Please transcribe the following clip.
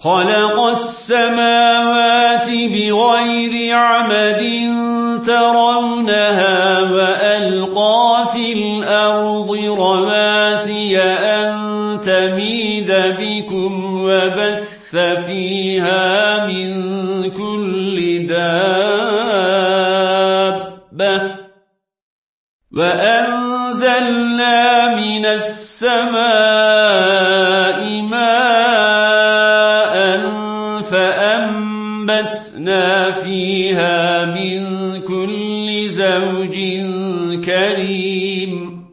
خلق السماوات بغير عمد ترونها وألقى في الأرض رواسي أن تميد بكم وبث فيها من كل دابة. وأنزلنا من السماء فأنبتنا فيها من كل زوج كريم